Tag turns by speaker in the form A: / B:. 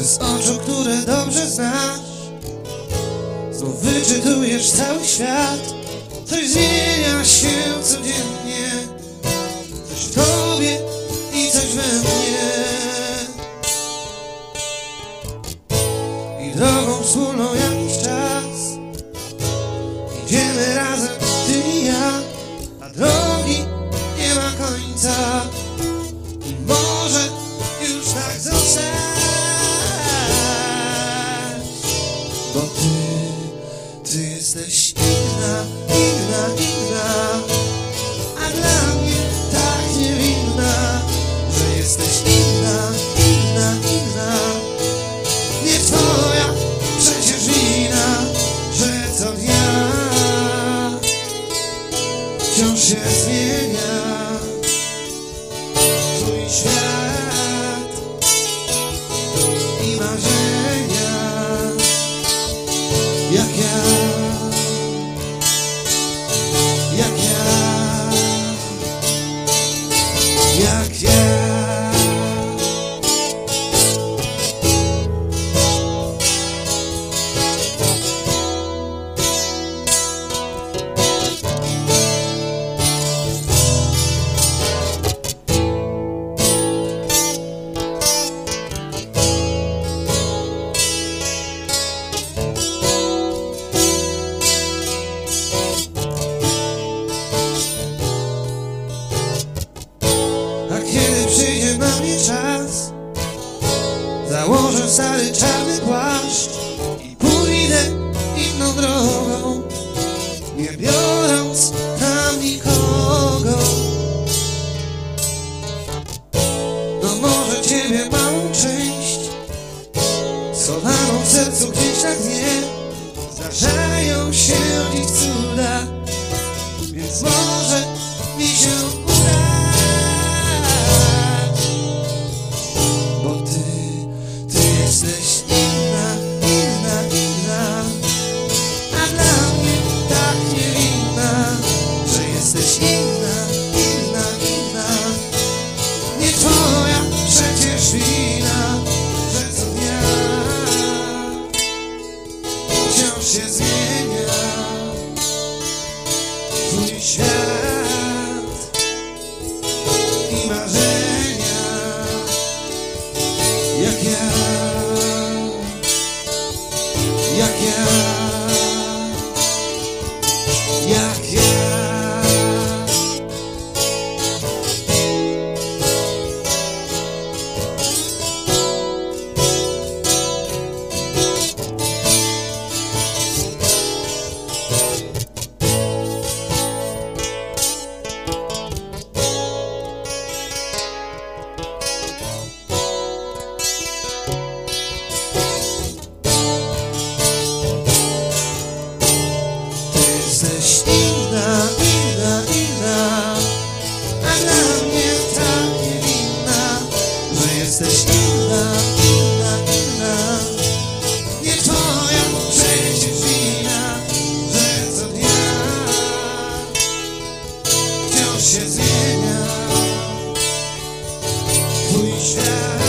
A: Z oczu, które dobrze znasz. Znów wyczytujesz cały świat. Coś zmienia się codziennie. Coś w tobie i coś we mnie. I drogą wspólną jakiś czas. Idziemy razem, ty i ja. A drogi nie ma końca jesteś inna, inna, inna. A dla mnie tak niewinna Że jesteś inna, inna, inna. Nie twoja przecież wina Że co dnia Wciąż się zmienia Stary czarny płaszcz I pójdę inną drogą Nie biorąc tam nikogo. No może ciebie małą część Schowaną w sercu gdzieś na dnie. Zdarzają się dziś cuda Więc może mi się się zmienia luz.